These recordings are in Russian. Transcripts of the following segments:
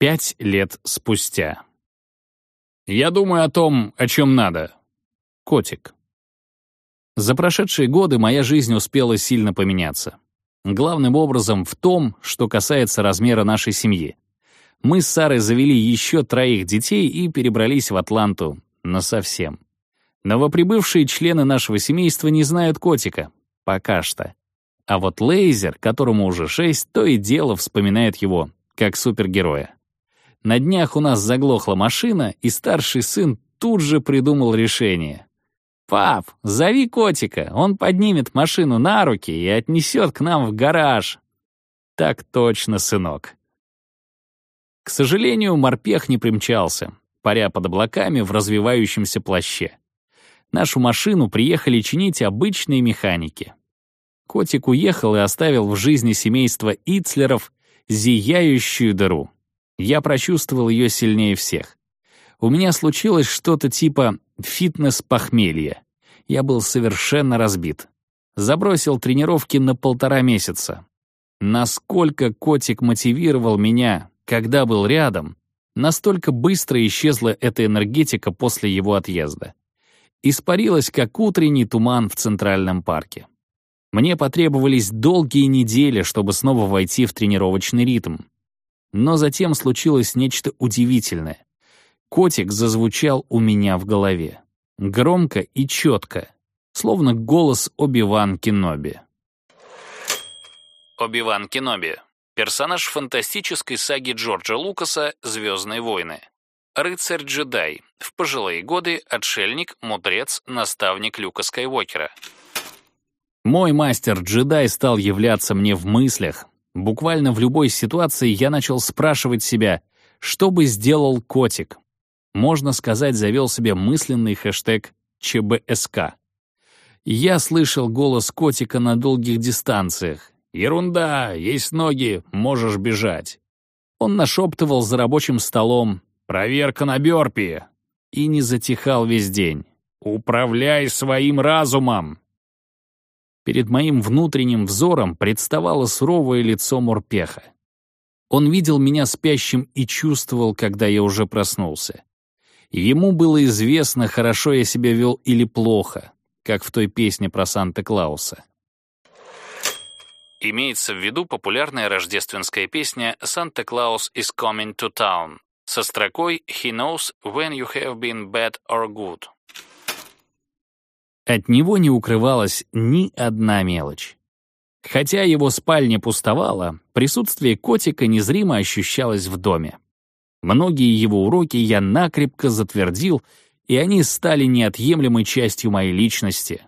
Пять лет спустя. Я думаю о том, о чем надо. Котик. За прошедшие годы моя жизнь успела сильно поменяться. Главным образом в том, что касается размера нашей семьи. Мы с Сарой завели еще троих детей и перебрались в Атланту насовсем. Новоприбывшие члены нашего семейства не знают котика. Пока что. А вот Лейзер, которому уже шесть, то и дело вспоминает его, как супергероя. На днях у нас заглохла машина, и старший сын тут же придумал решение. «Пап, зови котика, он поднимет машину на руки и отнесет к нам в гараж». «Так точно, сынок». К сожалению, морпех не примчался, паря под облаками в развивающемся плаще. Нашу машину приехали чинить обычные механики. Котик уехал и оставил в жизни семейства Ицлеров зияющую дыру. Я прочувствовал ее сильнее всех. У меня случилось что-то типа фитнес-похмелья. Я был совершенно разбит. Забросил тренировки на полтора месяца. Насколько котик мотивировал меня, когда был рядом, настолько быстро исчезла эта энергетика после его отъезда. Испарилась, как утренний туман в Центральном парке. Мне потребовались долгие недели, чтобы снова войти в тренировочный ритм. Но затем случилось нечто удивительное. Котик зазвучал у меня в голове. Громко и четко, словно голос Оби-Ван Кеноби. Оби-Ван Кеноби — персонаж фантастической саги Джорджа Лукаса «Звездные войны». Рыцарь-джедай, в пожилые годы отшельник, мудрец, наставник Люка Скайуокера. Мой мастер-джедай стал являться мне в мыслях. Буквально в любой ситуации я начал спрашивать себя, что бы сделал котик, можно сказать, завел себе мысленный хэштег ЧБСК. Я слышал голос котика на долгих дистанциях. «Ерунда, есть ноги, можешь бежать». Он нашептывал за рабочим столом «Проверка на бёрпи» и не затихал весь день. «Управляй своим разумом!» Перед моим внутренним взором представало суровое лицо Морпеха. Он видел меня спящим и чувствовал, когда я уже проснулся. Ему было известно, хорошо я себя вел или плохо, как в той песне про Санта-Клауса. Имеется в виду популярная рождественская песня «Santa Claus is coming to town» со строкой «He knows when you have been bad or good». От него не укрывалась ни одна мелочь. Хотя его спальня пустовала, присутствие котика незримо ощущалось в доме. Многие его уроки я накрепко затвердил, и они стали неотъемлемой частью моей личности.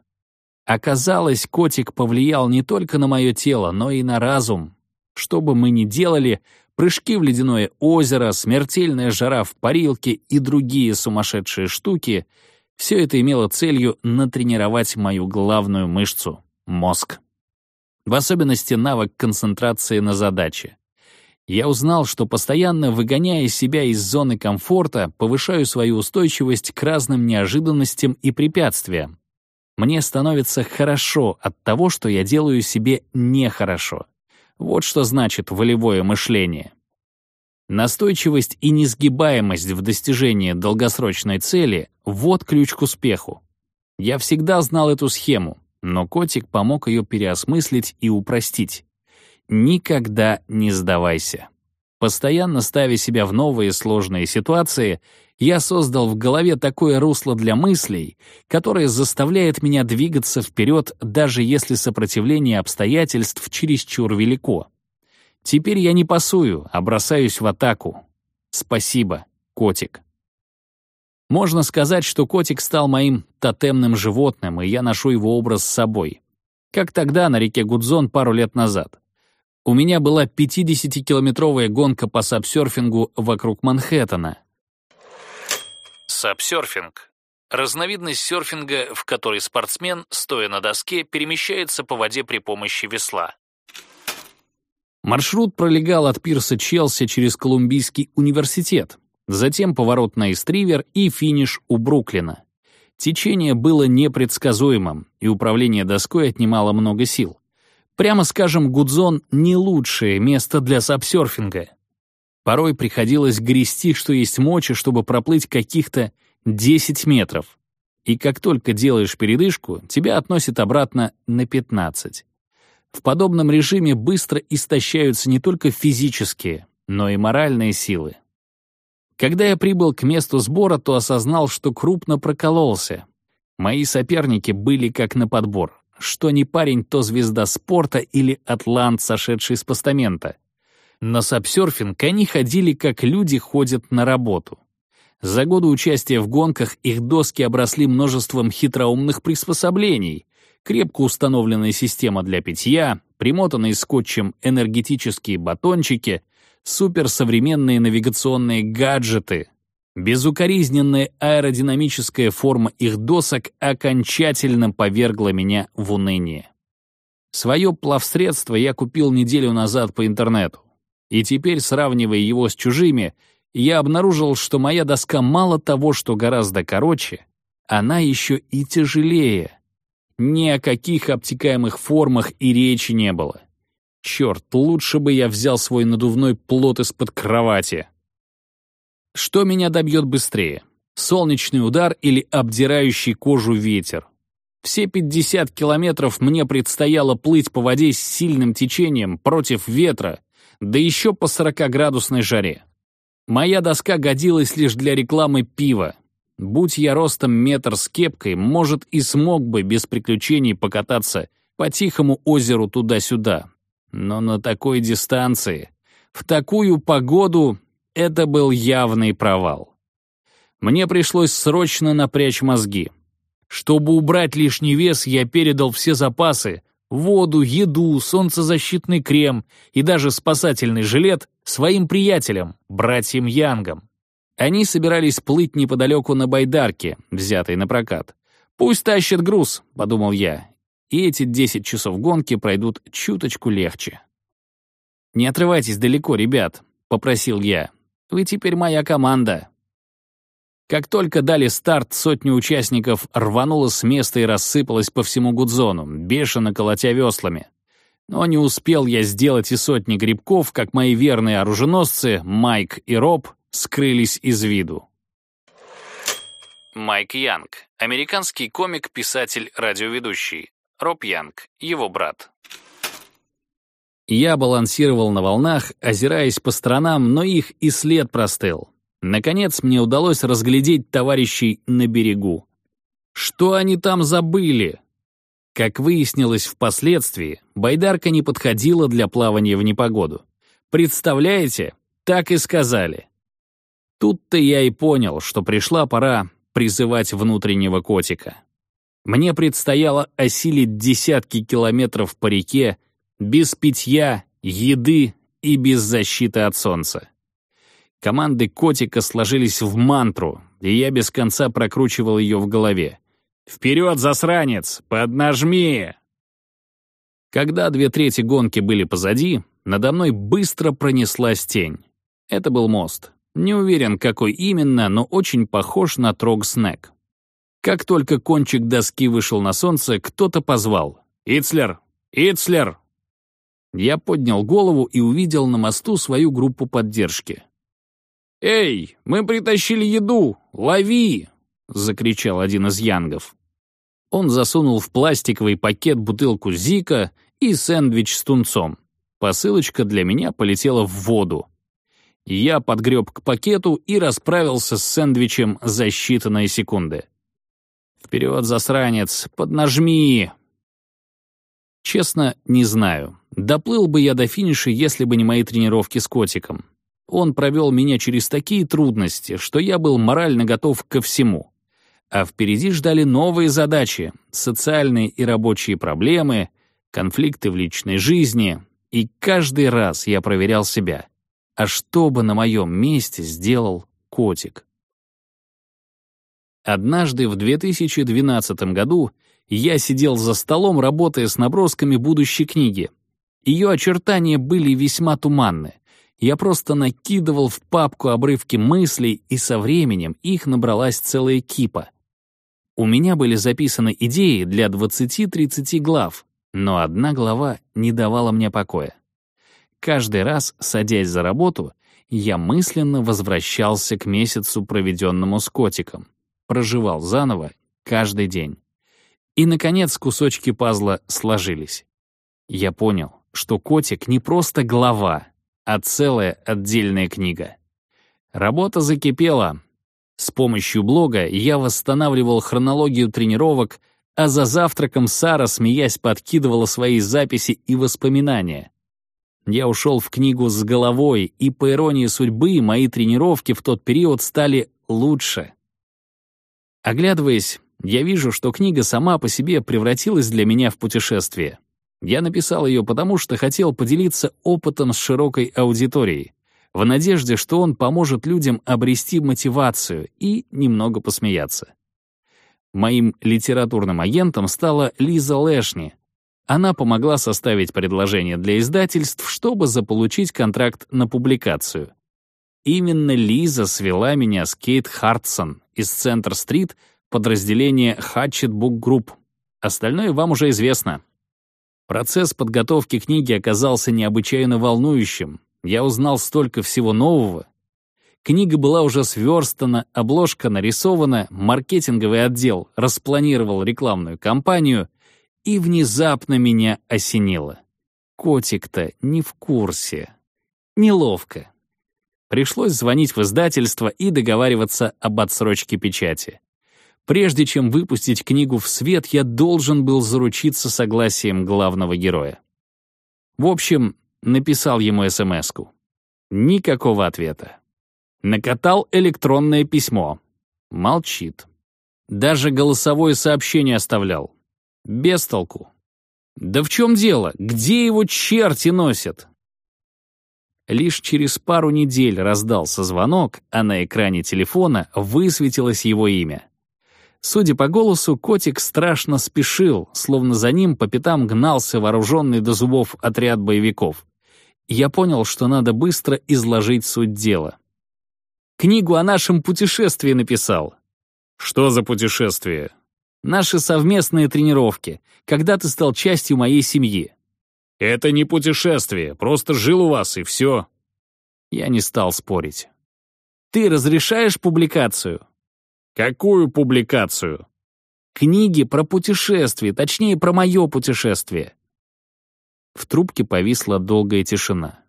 Оказалось, котик повлиял не только на мое тело, но и на разум. Что бы мы ни делали, прыжки в ледяное озеро, смертельная жара в парилке и другие сумасшедшие штуки — все это имело целью натренировать мою главную мышцу — мозг. В особенности навык концентрации на задаче. Я узнал, что постоянно выгоняя себя из зоны комфорта, повышаю свою устойчивость к разным неожиданностям и препятствиям. Мне становится хорошо от того, что я делаю себе нехорошо. Вот что значит волевое мышление. Настойчивость и несгибаемость в достижении долгосрочной цели — вот ключ к успеху. Я всегда знал эту схему, но котик помог ее переосмыслить и упростить. Никогда не сдавайся. Постоянно ставя себя в новые сложные ситуации, я создал в голове такое русло для мыслей, которое заставляет меня двигаться вперед, даже если сопротивление обстоятельств чересчур велико. Теперь я не пасую, а бросаюсь в атаку. Спасибо, котик. Можно сказать, что котик стал моим тотемным животным, и я ношу его образ с собой. Как тогда на реке Гудзон пару лет назад. У меня была 50-километровая гонка по сапсерфингу вокруг Манхэттена. Сапсерфинг — разновидность серфинга, в которой спортсмен, стоя на доске, перемещается по воде при помощи весла. Маршрут пролегал от пирса Челси через Колумбийский университет, затем поворот на Истривер и финиш у Бруклина. Течение было непредсказуемым, и управление доской отнимало много сил. Прямо скажем, Гудзон — не лучшее место для сапсерфинга. Порой приходилось грести, что есть мочи, чтобы проплыть каких-то 10 метров. И как только делаешь передышку, тебя относят обратно на 15. В подобном режиме быстро истощаются не только физические, но и моральные силы. Когда я прибыл к месту сбора, то осознал, что крупно прокололся. Мои соперники были как на подбор. Что не парень, то звезда спорта или атлант, сошедший с постамента. На сапсерфинг они ходили, как люди ходят на работу. За годы участия в гонках их доски обросли множеством хитроумных приспособлений, крепко установленная система для питья, примотанные скотчем энергетические батончики, суперсовременные навигационные гаджеты. Безукоризненная аэродинамическая форма их досок окончательно повергла меня в уныние. Свое плавсредство я купил неделю назад по интернету. И теперь, сравнивая его с чужими, я обнаружил, что моя доска мало того, что гораздо короче, она еще и тяжелее. Ни о каких обтекаемых формах и речи не было. Черт, лучше бы я взял свой надувной плот из-под кровати. Что меня добьет быстрее? Солнечный удар или обдирающий кожу ветер? Все 50 километров мне предстояло плыть по воде с сильным течением против ветра, да еще по 40-градусной жаре. Моя доска годилась лишь для рекламы пива. Будь я ростом метр с кепкой, может, и смог бы без приключений покататься по тихому озеру туда-сюда, но на такой дистанции, в такую погоду, это был явный провал. Мне пришлось срочно напрячь мозги. Чтобы убрать лишний вес, я передал все запасы, воду, еду, солнцезащитный крем и даже спасательный жилет своим приятелям, братьям Янгам. Они собирались плыть неподалеку на байдарке, взятой на прокат. «Пусть тащит груз», — подумал я, и эти 10 часов гонки пройдут чуточку легче. «Не отрывайтесь далеко, ребят», — попросил я. «Вы теперь моя команда». Как только дали старт, сотня участников рванула с места и рассыпалась по всему гудзону, бешено колотя веслами. Но не успел я сделать и сотни грибков, как мои верные оруженосцы, Майк и Роб, скрылись из виду. Майк Янг, американский комик, писатель, радиоведущий. Роб Янг, его брат. Я балансировал на волнах, озираясь по сторонам, но их и след простыл. Наконец мне удалось разглядеть товарищей на берегу. Что они там забыли? Как выяснилось впоследствии, байдарка не подходила для плавания в непогоду. Представляете, так и сказали. Тут-то я и понял, что пришла пора призывать внутреннего котика. Мне предстояло осилить десятки километров по реке без питья, еды и без защиты от солнца. Команды котика сложились в мантру, и я без конца прокручивал ее в голове. «Вперед, засранец! Поднажми!» Когда две трети гонки были позади, надо мной быстро пронеслась тень. Это был мост. Не уверен, какой именно, но очень похож на трог-снэк. Как только кончик доски вышел на солнце, кто-то позвал «Ицлер! Ицлер!». Я поднял голову и увидел на мосту свою группу поддержки. «Эй, мы притащили еду! Лови!» — закричал один из янгов. Он засунул в пластиковый пакет бутылку Зика и сэндвич с тунцом. Посылочка для меня полетела в воду. Я подгреб к пакету и расправился с сэндвичем за считанные секунды. Вперед, засранец, поднажми!» Честно, не знаю. Доплыл бы я до финиша, если бы не мои тренировки с котиком. Он провел меня через такие трудности, что я был морально готов ко всему. А впереди ждали новые задачи, социальные и рабочие проблемы, конфликты в личной жизни. И каждый раз я проверял себя. А что бы на моем месте сделал котик? Однажды в 2012 году я сидел за столом, работая с набросками будущей книги. Ее очертания были весьма туманны. Я просто накидывал в папку обрывки мыслей, и со временем их набралась целая кипа. У меня были записаны идеи для 20-30 глав, но одна глава не давала мне покоя. Каждый раз, садясь за работу, я мысленно возвращался к месяцу, проведенному с котиком. Проживал заново каждый день. И, наконец, кусочки пазла сложились. Я понял, что котик не просто глава, а целая отдельная книга. Работа закипела. С помощью блога я восстанавливал хронологию тренировок, а за завтраком Сара, смеясь, подкидывала свои записи и воспоминания. Я ушел в книгу с головой, и, по иронии судьбы, мои тренировки в тот период стали лучше. Оглядываясь, я вижу, что книга сама по себе превратилась для меня в путешествие. Я написал ее потому, что хотел поделиться опытом с широкой аудиторией, в надежде, что он поможет людям обрести мотивацию и немного посмеяться. Моим литературным агентом стала Лиза Лэшни. Она помогла составить предложение для издательств, чтобы заполучить контракт на публикацию. Именно Лиза свела меня с Кейт Хартсон из Центр-стрит подразделение Hatchet Book Group. Остальное вам уже известно. Процесс подготовки книги оказался необычайно волнующим. Я узнал столько всего нового. Книга была уже сверстана, обложка нарисована, маркетинговый отдел распланировал рекламную кампанию, и внезапно меня осенило. Котик-то не в курсе. Неловко. Пришлось звонить в издательство и договариваться об отсрочке печати. Прежде чем выпустить книгу в свет, я должен был заручиться согласием главного героя. В общем, написал ему СМС-ку. Никакого ответа. Накатал электронное письмо. Молчит. Даже голосовое сообщение оставлял. Без толку. Да в чем дело? Где его черти носят? Лишь через пару недель раздался звонок, а на экране телефона высветилось его имя. Судя по голосу, котик страшно спешил, словно за ним по пятам гнался вооруженный до зубов отряд боевиков. Я понял, что надо быстро изложить суть дела. Книгу о нашем путешествии написал. Что за путешествие? Наши совместные тренировки, когда ты стал частью моей семьи. Это не путешествие, просто жил у вас и все. Я не стал спорить. Ты разрешаешь публикацию? Какую публикацию? Книги про путешествие, точнее, про мое путешествие. В трубке повисла долгая тишина.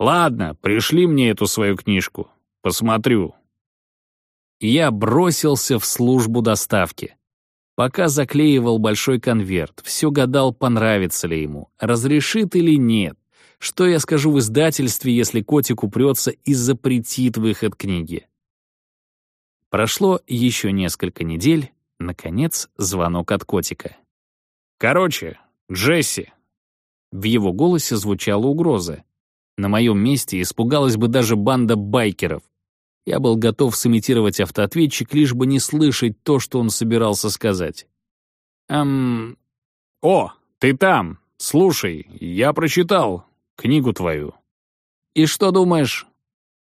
«Ладно, пришли мне эту свою книжку. Посмотрю». Я бросился в службу доставки. Пока заклеивал большой конверт, все гадал, понравится ли ему, разрешит или нет. Что я скажу в издательстве, если котик упрется и запретит выход книги? Прошло еще несколько недель, наконец, звонок от котика. «Короче, Джесси!» В его голосе звучала угроза. На моем месте испугалась бы даже банда байкеров. Я был готов сымитировать автоответчик, лишь бы не слышать то, что он собирался сказать. «Эм... О, ты там! Слушай, я прочитал книгу твою». «И что думаешь?»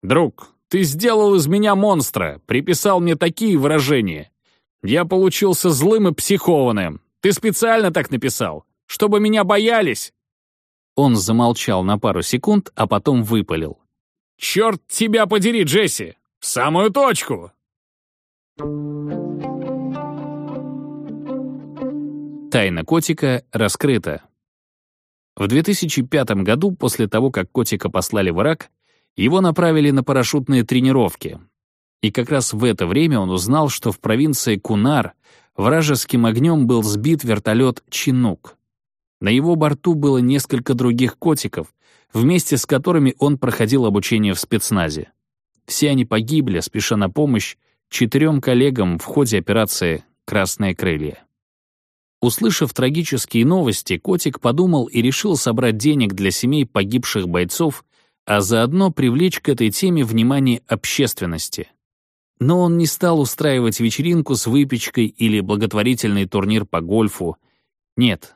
«Друг, ты сделал из меня монстра, приписал мне такие выражения. Я получился злым и психованным. Ты специально так написал, чтобы меня боялись?» Он замолчал на пару секунд, а потом выпалил. «Черт тебя подери, Джесси! В самую точку!» Тайна котика раскрыта. В 2005 году, после того, как котика послали в Ирак, его направили на парашютные тренировки. И как раз в это время он узнал, что в провинции Кунар вражеским огнем был сбит вертолет «Чинук». На его борту было несколько других котиков, вместе с которыми он проходил обучение в спецназе. Все они погибли, спеша на помощь четырем коллегам в ходе операции «Красные крылья». Услышав трагические новости, котик подумал и решил собрать денег для семей погибших бойцов а заодно привлечь к этой теме внимание общественности. Но он не стал устраивать вечеринку с выпечкой или благотворительный турнир по гольфу. Нет,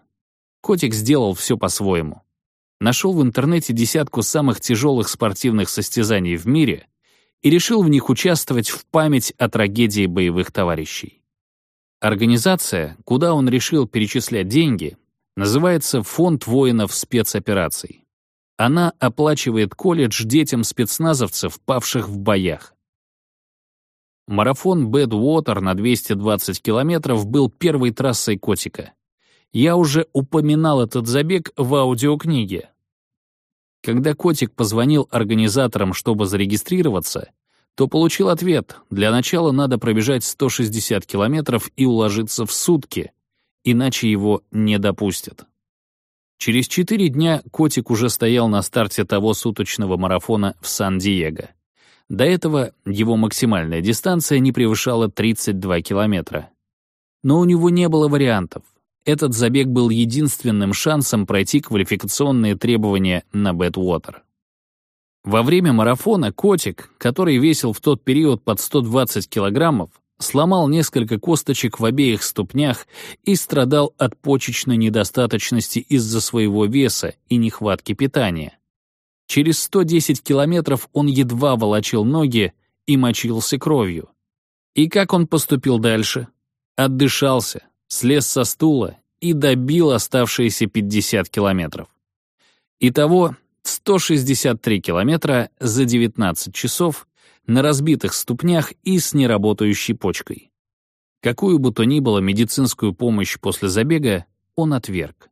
котик сделал все по-своему. Нашел в интернете десятку самых тяжелых спортивных состязаний в мире и решил в них участвовать в память о трагедии боевых товарищей. Организация, куда он решил перечислять деньги, называется «Фонд воинов спецопераций». Она оплачивает колледж детям спецназовцев, павших в боях. Марафон Бэдвотер на 220 километров был первой трассой котика. Я уже упоминал этот забег в аудиокниге. Когда котик позвонил организаторам, чтобы зарегистрироваться, то получил ответ, для начала надо пробежать 160 километров и уложиться в сутки, иначе его не допустят. Через четыре дня котик уже стоял на старте того суточного марафона в Сан-Диего. До этого его максимальная дистанция не превышала 32 километра. Но у него не было вариантов. Этот забег был единственным шансом пройти квалификационные требования на Бэтвотер. Во время марафона котик, который весил в тот период под 120 килограммов, сломал несколько косточек в обеих ступнях и страдал от почечной недостаточности из-за своего веса и нехватки питания. Через 110 километров он едва волочил ноги и мочился кровью. И как он поступил дальше? Отдышался, слез со стула и добил оставшиеся 50 километров. Итого 163 километра за 19 часов на разбитых ступнях и с неработающей почкой. Какую бы то ни было медицинскую помощь после забега он отверг.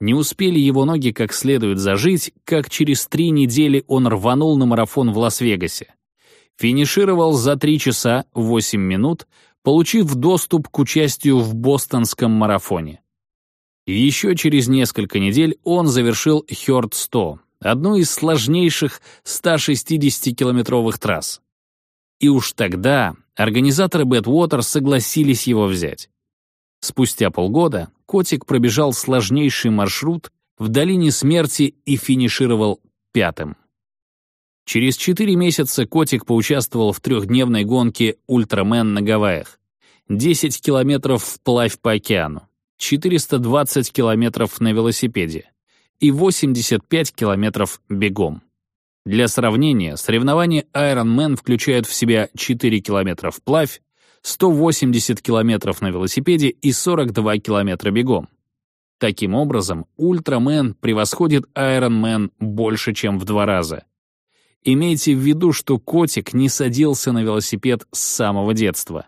Не успели его ноги как следует зажить, как через три недели он рванул на марафон в Лас-Вегасе. Финишировал за 3 часа 8 минут, получив доступ к участию в бостонском марафоне. Еще через несколько недель он завершил Хёрд 100, одну из сложнейших 160-километровых трасс. И уж тогда организаторы Бэтвотер согласились его взять. Спустя полгода котик пробежал сложнейший маршрут в долине смерти и финишировал пятым. Через четыре месяца котик поучаствовал в трехдневной гонке «Ультрамен» на Гавайях. 10 километров вплавь по океану. 420 километров на велосипеде и 85 километров бегом. Для сравнения, соревнования Ironman включают в себя 4 километра вплавь, 180 километров на велосипеде и 42 километра бегом. Таким образом, Ультрамен превосходит Ironman больше, чем в два раза. Имейте в виду, что котик не садился на велосипед с самого детства.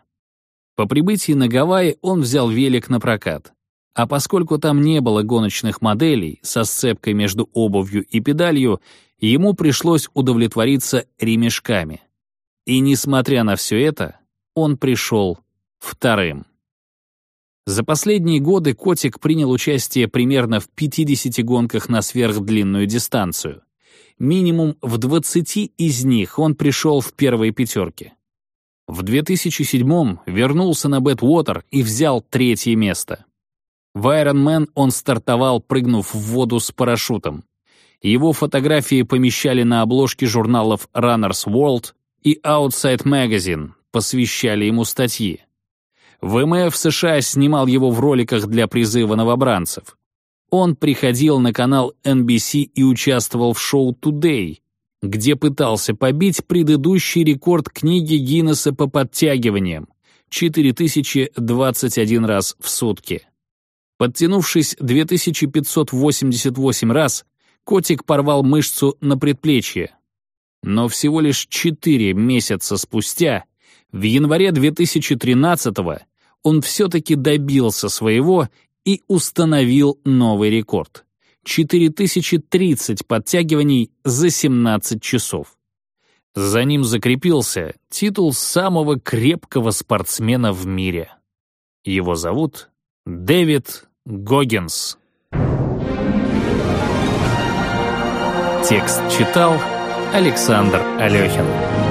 По прибытии на Гавайи он взял велик на прокат. А поскольку там не было гоночных моделей со сцепкой между обувью и педалью, ему пришлось удовлетвориться ремешками. И несмотря на все это, он пришел вторым. За последние годы котик принял участие примерно в 50 гонках на сверхдлинную дистанцию. Минимум в 20 из них он пришел в первые пятерки. В 2007 вернулся на Бэтвотер и взял третье место. В Iron Man он стартовал, прыгнув в воду с парашютом. Его фотографии помещали на обложке журналов Runner's World и Outside Magazine, посвящали ему статьи. ВМФ США снимал его в роликах для призыва новобранцев. Он приходил на канал NBC и участвовал в шоу Today, где пытался побить предыдущий рекорд книги Гиннесса по подтягиваниям — 4021 раз в сутки. Подтянувшись 2588 раз, котик порвал мышцу на предплечье. Но всего лишь 4 месяца спустя, в январе 2013-го, он все-таки добился своего и установил новый рекорд. 4030 подтягиваний за 17 часов. За ним закрепился титул самого крепкого спортсмена в мире. Его зовут Дэвид Гоггинс. Текст читал Александр Алехин.